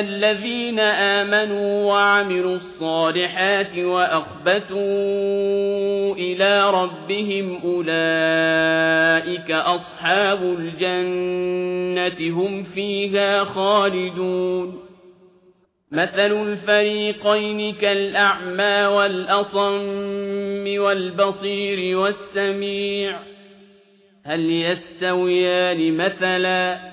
الذين آمنوا وعملوا الصالحات وأخبتوا إلى ربهم أولئك أصحاب الجنة هم فيها خالدون مثل الفريقين كالأعمى والأصم والبصير والسميع هل يستويان مثلاً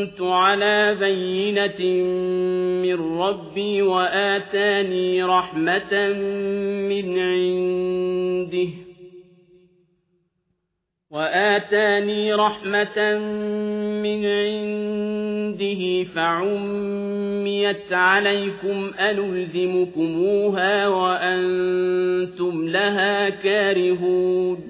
كنت على بينة من ربي وآتاني رحمة من عنده. وآتاني رحمة من عنده فعميت عليكم أنلزمكموها وأنتم لها كارهون.